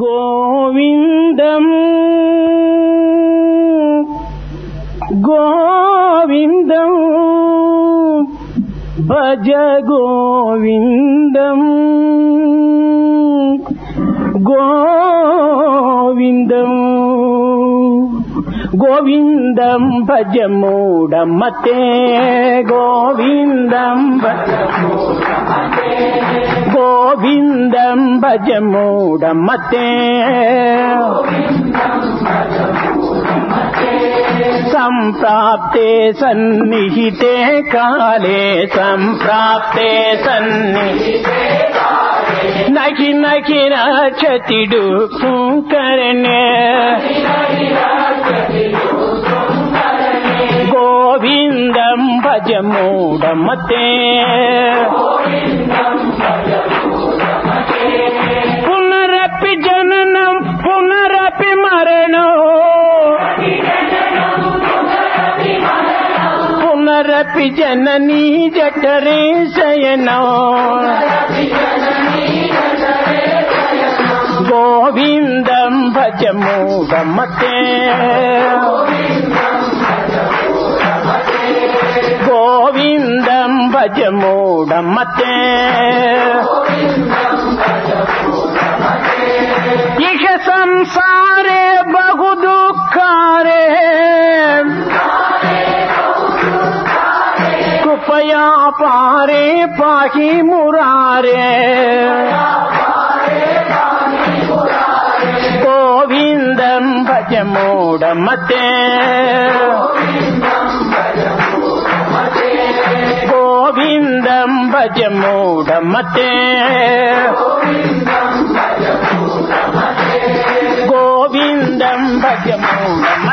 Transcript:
గోవిందం గోవిందం భజ గోవిందం గోవిందం గోవిందం భజ మూఢమతే గోవిందం భజ గోవిందం మూఢమతే సంప్రాప్తే సన్నిహితే కాలే సంప్రాప్తే సన్నిహితే నకి నకి రచతిడు కరణే గోవిందం భజ మూఢమతే భజ పునరపి జననీ జఠరే శయనం గోవిందం భజ మూఢమతే గోవిందం భజ మూఢమతే ఇహ సంసార रुपया पारे पाही मुरारे गोविन्दं भज मूढमते गोविन्दं भज मूढमते गोविन्दं भज मूढमते